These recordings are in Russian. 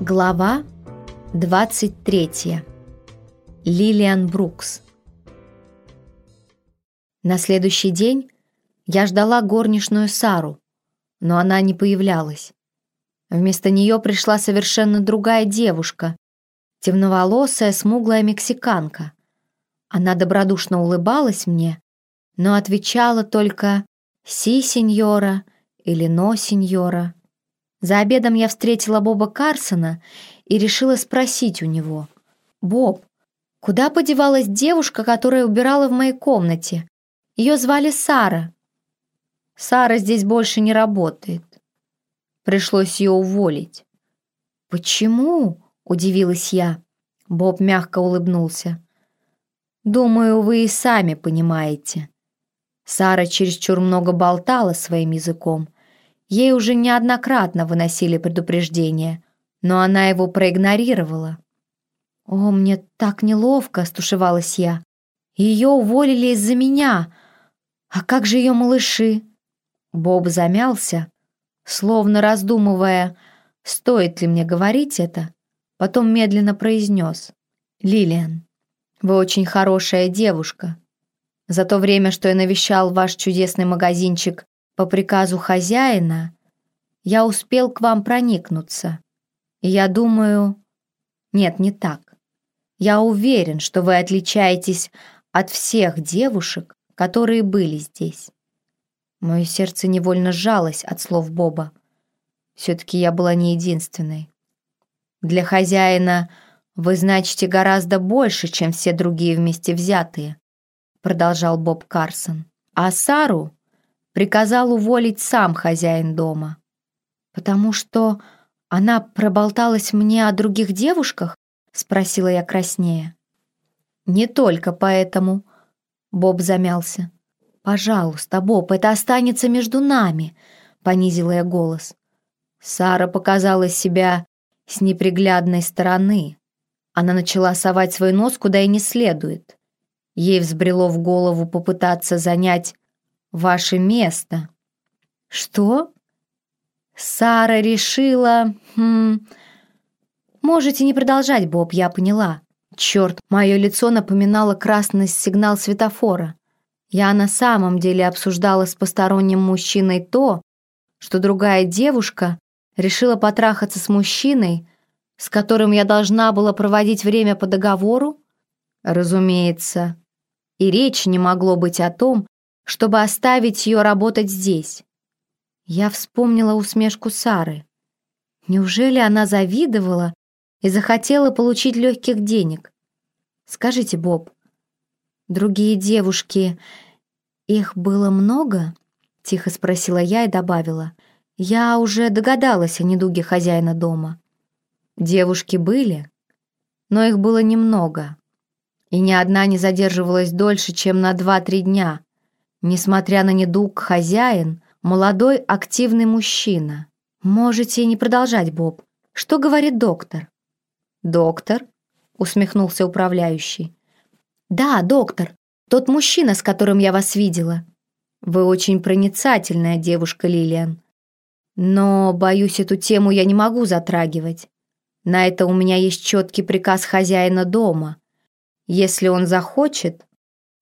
Глава 23. Лилиан Брукс. На следующий день я ждала горничную Сару, но она не появлялась. Вместо нее пришла совершенно другая девушка, темноволосая, смуглая мексиканка. Она добродушно улыбалась мне, но отвечала только «Си, сеньора» или «Но, сеньора». За обедом я встретила Боба Карсона и решила спросить у него. «Боб, куда подевалась девушка, которая убирала в моей комнате? Ее звали Сара». «Сара здесь больше не работает. Пришлось ее уволить». «Почему?» — удивилась я. Боб мягко улыбнулся. «Думаю, вы и сами понимаете». Сара чересчур много болтала своим языком, Ей уже неоднократно выносили предупреждение, но она его проигнорировала. «О, мне так неловко!» — стушевалась я. «Ее уволили из-за меня! А как же ее малыши?» Боб замялся, словно раздумывая, стоит ли мне говорить это, потом медленно произнес. «Лилиан, вы очень хорошая девушка. За то время, что я навещал ваш чудесный магазинчик по приказу хозяина я успел к вам проникнуться. И я думаю... Нет, не так. Я уверен, что вы отличаетесь от всех девушек, которые были здесь. Мое сердце невольно сжалось от слов Боба. Все-таки я была не единственной. Для хозяина вы значите гораздо больше, чем все другие вместе взятые, продолжал Боб Карсон. А Сару приказал уволить сам хозяин дома. «Потому что она проболталась мне о других девушках?» — спросила я краснее. «Не только поэтому», — Боб замялся. «Пожалуйста, Боб, это останется между нами», — понизила я голос. Сара показала себя с неприглядной стороны. Она начала совать свой нос куда и не следует. Ей взбрело в голову попытаться занять ваше место». «Что?» Сара решила... Хм... Можете не продолжать, Боб, я поняла. Черт, мое лицо напоминало красный сигнал светофора. Я на самом деле обсуждала с посторонним мужчиной то, что другая девушка решила потрахаться с мужчиной, с которым я должна была проводить время по договору? Разумеется. И речь не могло быть о том, чтобы оставить ее работать здесь. Я вспомнила усмешку Сары. Неужели она завидовала и захотела получить легких денег? Скажите, Боб, другие девушки, их было много? Тихо спросила я и добавила. Я уже догадалась о недуге хозяина дома. Девушки были, но их было немного. И ни одна не задерживалась дольше, чем на два-три дня, Несмотря на недуг, хозяин — молодой активный мужчина. Можете не продолжать, Боб. Что говорит доктор? Доктор? Усмехнулся управляющий. Да, доктор. Тот мужчина, с которым я вас видела. Вы очень проницательная девушка, Лилиан. Но, боюсь, эту тему я не могу затрагивать. На это у меня есть четкий приказ хозяина дома. Если он захочет,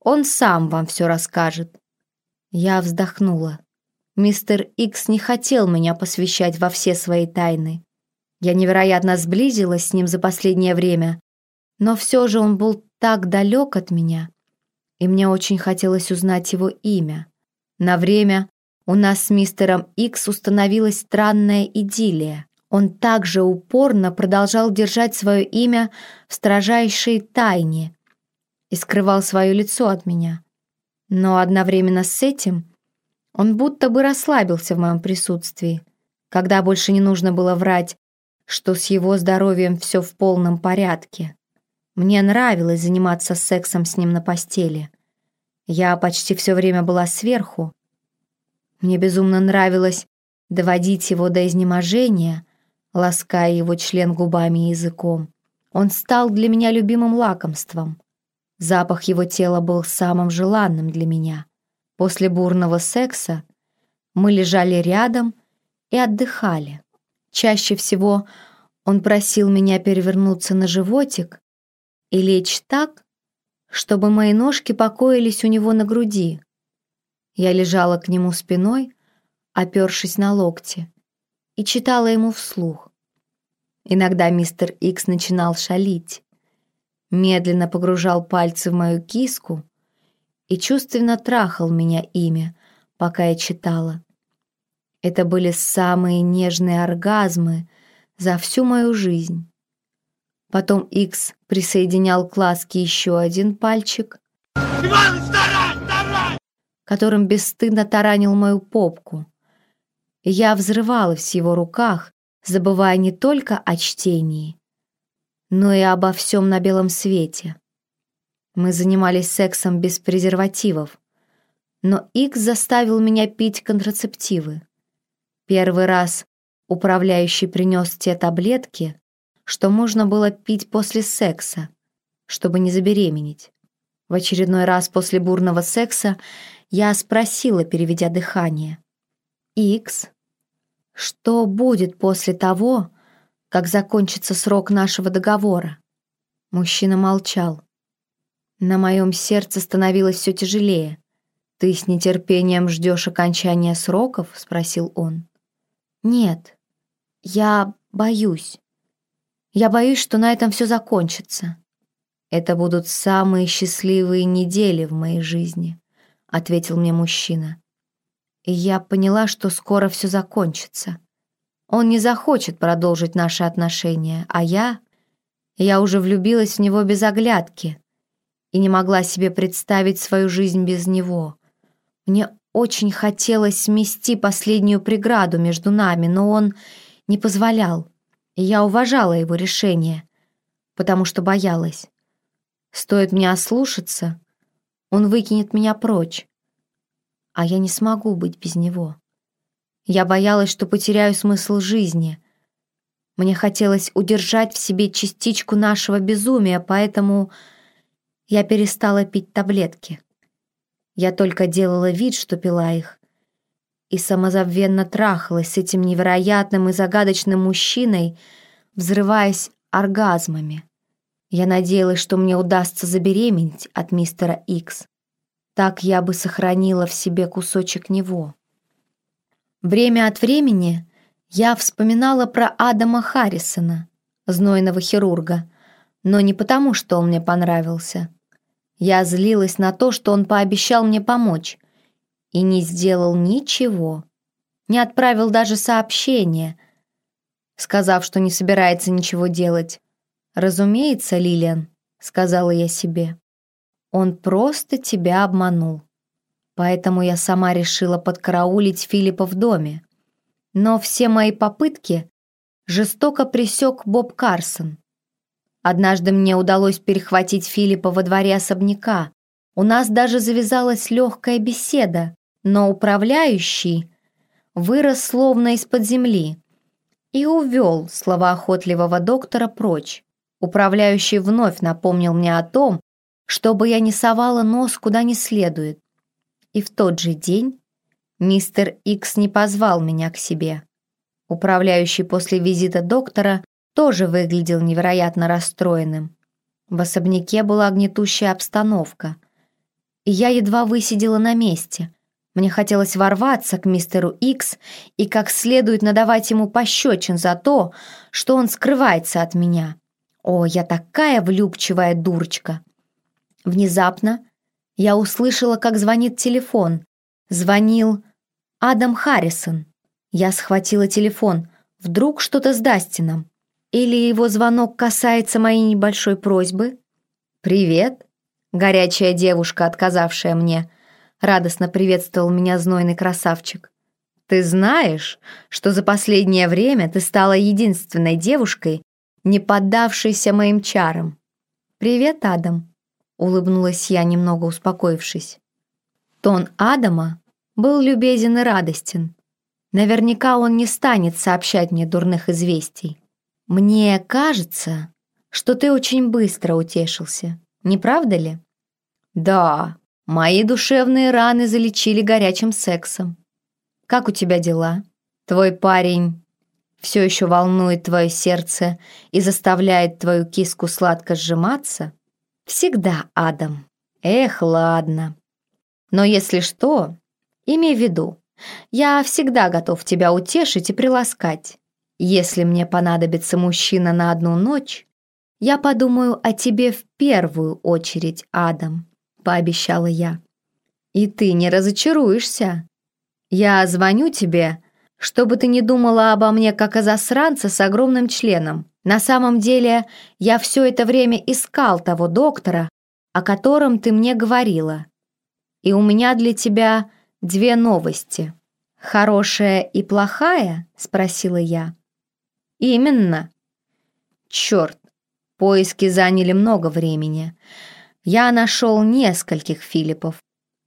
он сам вам все расскажет. Я вздохнула. Мистер Икс не хотел меня посвящать во все свои тайны. Я невероятно сблизилась с ним за последнее время, но все же он был так далек от меня, и мне очень хотелось узнать его имя. На время у нас с мистером Икс установилась странная идиллия. Он также упорно продолжал держать свое имя в строжайшей тайне и скрывал свое лицо от меня. Но одновременно с этим он будто бы расслабился в моем присутствии, когда больше не нужно было врать, что с его здоровьем все в полном порядке. Мне нравилось заниматься сексом с ним на постели. Я почти все время была сверху. Мне безумно нравилось доводить его до изнеможения, лаская его член губами и языком. Он стал для меня любимым лакомством. Запах его тела был самым желанным для меня. После бурного секса мы лежали рядом и отдыхали. Чаще всего Он просил меня перевернуться на животик и лечь так, чтобы мои ножки покоились у него на груди. Я лежала к нему спиной, опершись на локти, и читала ему вслух. Иногда мистер Икс начинал шалить, медленно погружал пальцы в мою киску и чувственно трахал меня ими, пока я читала. Это были самые нежные оргазмы за всю мою жизнь. Потом Икс присоединял к ласке еще один пальчик, Иваныч, тарань, тарань! которым бесстыдно таранил мою попку. Я взрывалась в его руках, забывая не только о чтении, но и обо всем на белом свете. Мы занимались сексом без презервативов, но Икс заставил меня пить контрацептивы. Первый раз управляющий принес те таблетки, что можно было пить после секса, чтобы не забеременеть. В очередной раз после бурного секса я спросила, переведя дыхание. «Икс, что будет после того, как закончится срок нашего договора?» Мужчина молчал. На моем сердце становилось все тяжелее. «Ты с нетерпением ждешь окончания сроков?» — спросил он. «Нет, я боюсь. Я боюсь, что на этом все закончится. Это будут самые счастливые недели в моей жизни», — ответил мне мужчина. И я поняла, что скоро все закончится. Он не захочет продолжить наши отношения, а я... Я уже влюбилась в него без оглядки и не могла себе представить свою жизнь без него. Мне очень хотелось смести последнюю преграду между нами, но он не позволял, и я уважала его решение, потому что боялась. Стоит мне ослушаться, он выкинет меня прочь, а я не смогу быть без него. Я боялась, что потеряю смысл жизни. Мне хотелось удержать в себе частичку нашего безумия, поэтому я перестала пить таблетки. Я только делала вид, что пила их, и самозабвенно трахалась с этим невероятным и загадочным мужчиной, взрываясь оргазмами. Я надеялась, что мне удастся забеременеть от мистера Икс. Так я бы сохранила в себе кусочек него. Время от времени я вспоминала про Адама Харрисона, знойного хирурга, но не потому, что он мне понравился. Я злилась на то, что он пообещал мне помочь и не сделал ничего. Не отправил даже сообщение, сказав, что не собирается ничего делать. «Разумеется, Лилиан», — сказала я себе, — «он просто тебя обманул». Поэтому я сама решила подкараулить Филиппа в доме. Но все мои попытки жестоко пресек Боб Карсон. Однажды мне удалось перехватить Филиппа во дворе особняка. У нас даже завязалась легкая беседа, но управляющий вырос словно из-под земли и увел словоохотливого доктора прочь. Управляющий вновь напомнил мне о том, чтобы я не совала нос куда не следует. И в тот же день мистер Икс не позвал меня к себе. Управляющий после визита доктора тоже выглядел невероятно расстроенным. В особняке была гнетущая обстановка, и я едва высидела на месте. Мне хотелось ворваться к мистеру Икс и как следует надавать ему пощечин за то, что он скрывается от меня. О, я такая влюбчивая дурочка! Внезапно я услышала, как звонит телефон. Звонил Адам Харрисон. Я схватила телефон. Вдруг что-то с Дастином. Или его звонок касается моей небольшой просьбы? «Привет!» Горячая девушка, отказавшая мне, радостно приветствовал меня знойный красавчик. «Ты знаешь, что за последнее время ты стала единственной девушкой, не поддавшейся моим чарам?» «Привет, Адам!» — улыбнулась я, немного успокоившись. Тон Адама был любезен и радостен. Наверняка он не станет сообщать мне дурных известий. «Мне кажется, что ты очень быстро утешился, не правда ли?» «Да, мои душевные раны залечили горячим сексом. Как у тебя дела? Твой парень все еще волнует твое сердце и заставляет твою киску сладко сжиматься? Всегда, Адам. Эх, ладно. Но если что, имей в виду, я всегда готов тебя утешить и приласкать. Если мне понадобится мужчина на одну ночь, я подумаю о тебе в первую очередь, Адам, пообещала я. И ты не разочаруешься. Я звоню тебе, чтобы ты не думала обо мне как о засранце с огромным членом. На самом деле, я все это время искал того доктора, о котором ты мне говорила. И у меня для тебя две новости. «Хорошая и плохая?» — спросила я. «Именно». «Черт, поиски заняли много времени. Я нашел нескольких Филиппов.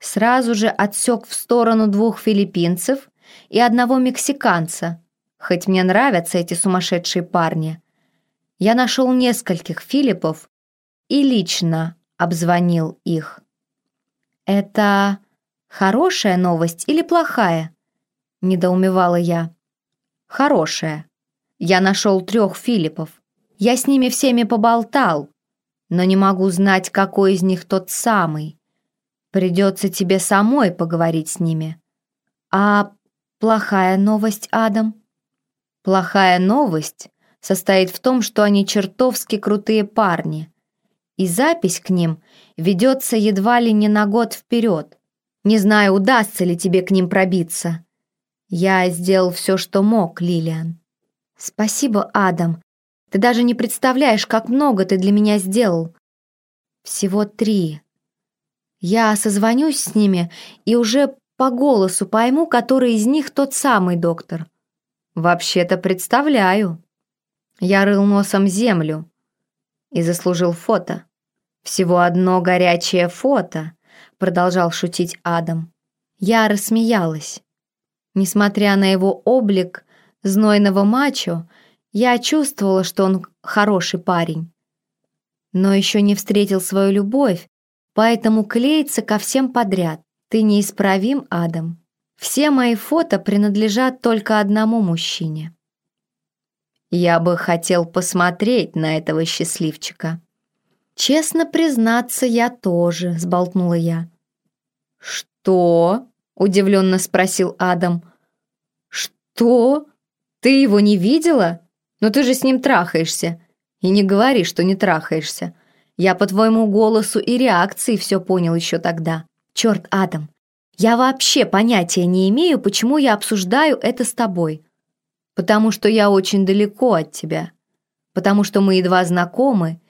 Сразу же отсек в сторону двух филиппинцев и одного мексиканца, хоть мне нравятся эти сумасшедшие парни. Я нашел нескольких Филиппов и лично обзвонил их. «Это хорошая новость или плохая?» — недоумевала я. «Хорошая. Я нашел трех Филиппов. Я с ними всеми поболтал, но не могу знать, какой из них тот самый. Придется тебе самой поговорить с ними. А плохая новость, Адам? Плохая новость состоит в том, что они чертовски крутые парни, и запись к ним ведется едва ли не на год вперед. Не знаю, удастся ли тебе к ним пробиться. «Я сделал все, что мог, Лилиан». «Спасибо, Адам. Ты даже не представляешь, как много ты для меня сделал. Всего три. Я созвонюсь с ними и уже по голосу пойму, который из них тот самый доктор. Вообще-то представляю. Я рыл носом землю и заслужил фото. Всего одно горячее фото, продолжал шутить Адам. Я рассмеялась. Несмотря на его облик знойного мачо, я чувствовала, что он хороший парень. Но еще не встретил свою любовь, поэтому клеится ко всем подряд. Ты неисправим, Адам. Все мои фото принадлежат только одному мужчине. Я бы хотел посмотреть на этого счастливчика. Честно признаться, я тоже, сболтнула я. Что? Удивленно спросил Адам. «Что? Ты его не видела? Но ты же с ним трахаешься. И не говори, что не трахаешься. Я по твоему голосу и реакции все понял еще тогда. Черт, Адам, я вообще понятия не имею, почему я обсуждаю это с тобой. Потому что я очень далеко от тебя. Потому что мы едва знакомы,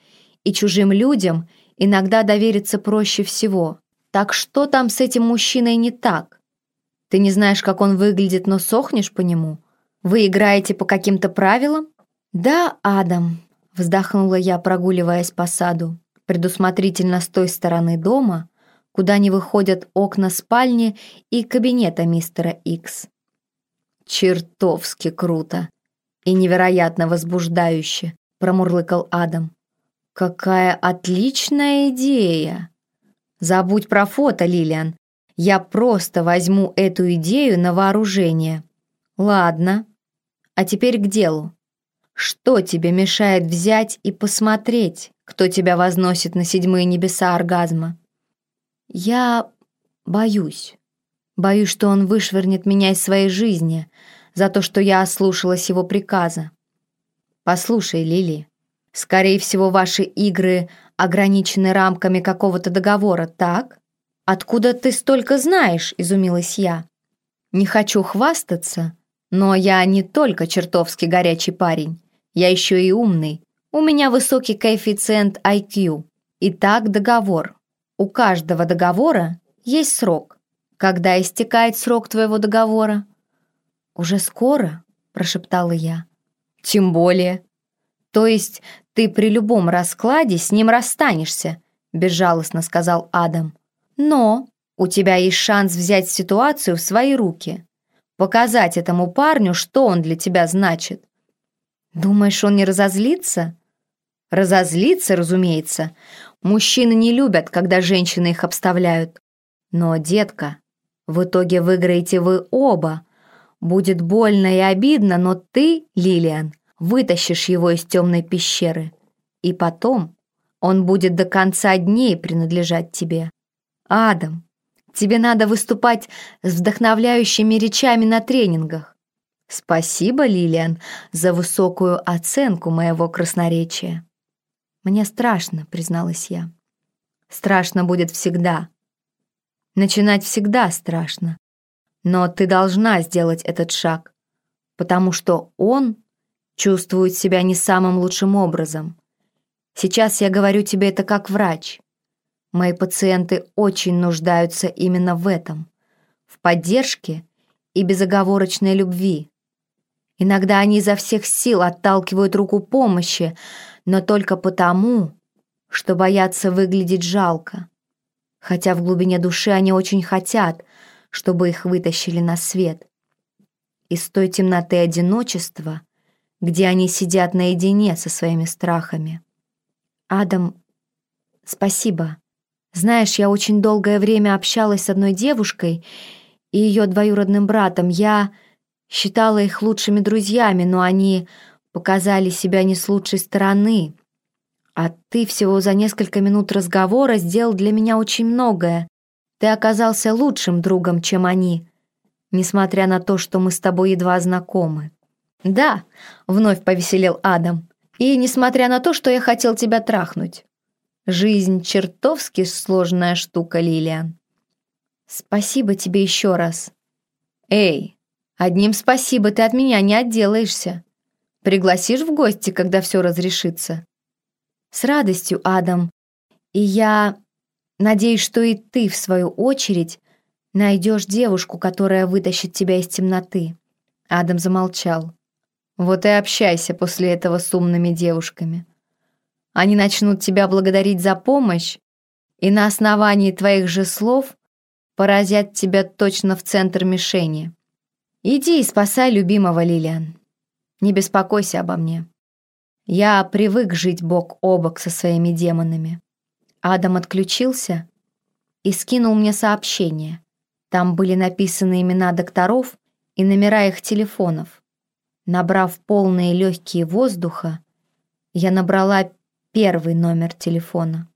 и чужим людям иногда довериться проще всего. Так что там с этим мужчиной не так? Ты не знаешь, как он выглядит, но сохнешь по нему? Вы играете по каким-то правилам? Да, Адам, вздохнула я, прогуливаясь по саду, предусмотрительно с той стороны дома, куда не выходят окна спальни и кабинета мистера Икс. Чертовски круто и невероятно возбуждающе, промурлыкал Адам. Какая отличная идея! Забудь про фото, Лилиан. Я просто возьму эту идею на вооружение. Ладно. А теперь к делу. Что тебе мешает взять и посмотреть, кто тебя возносит на седьмые небеса оргазма? Я боюсь. Боюсь, что он вышвырнет меня из своей жизни за то, что я ослушалась его приказа. Послушай, Лили, скорее всего, ваши игры ограничены рамками какого-то договора, так? «Откуда ты столько знаешь?» – изумилась я. «Не хочу хвастаться, но я не только чертовски горячий парень, я еще и умный. У меня высокий коэффициент IQ. Итак, договор. У каждого договора есть срок. Когда истекает срок твоего договора?» «Уже скоро?» – прошептала я. «Тем более. То есть ты при любом раскладе с ним расстанешься», – безжалостно сказал Адам. Но у тебя есть шанс взять ситуацию в свои руки, показать этому парню, что он для тебя значит. Думаешь, он не разозлится? Разозлится, разумеется. Мужчины не любят, когда женщины их обставляют. Но, детка, в итоге выиграете вы оба. Будет больно и обидно, но ты, Лилиан, вытащишь его из темной пещеры. И потом он будет до конца дней принадлежать тебе. Адам, тебе надо выступать с вдохновляющими речами на тренингах. Спасибо, Лилиан, за высокую оценку моего красноречия. Мне страшно, призналась я. Страшно будет всегда. Начинать всегда страшно. Но ты должна сделать этот шаг, потому что он чувствует себя не самым лучшим образом. Сейчас я говорю тебе это как врач. Мои пациенты очень нуждаются именно в этом, в поддержке и безоговорочной любви. Иногда они изо всех сил отталкивают руку помощи, но только потому, что боятся выглядеть жалко. Хотя в глубине души они очень хотят, чтобы их вытащили на свет. Из той темноты одиночества, где они сидят наедине со своими страхами. «Адам, спасибо. Знаешь, я очень долгое время общалась с одной девушкой и ее двоюродным братом. Я считала их лучшими друзьями, но они показали себя не с лучшей стороны. А ты всего за несколько минут разговора сделал для меня очень многое. Ты оказался лучшим другом, чем они, несмотря на то, что мы с тобой едва знакомы. Да, вновь повеселел Адам. И несмотря на то, что я хотел тебя трахнуть. Жизнь чертовски сложная штука, Лилиан. Спасибо тебе еще раз. Эй, одним спасибо ты от меня не отделаешься. Пригласишь в гости, когда все разрешится? С радостью, Адам. И я Надеюсь, что и ты, в свою очередь, найдешь девушку, которая вытащит тебя из темноты». Адам замолчал. «Вот и общайся после этого с умными девушками. Они начнут тебя благодарить за помощь, и на основании твоих же слов поразят тебя точно в центр мишени. Иди и спасай любимого Лилиан. Не беспокойся обо мне. Я привык жить бок о бок со своими демонами». Адам отключился и скинул мне сообщение. Там были написаны имена докторов и номера их телефонов. Набрав полные легкие воздуха, я набрала первый номер телефона.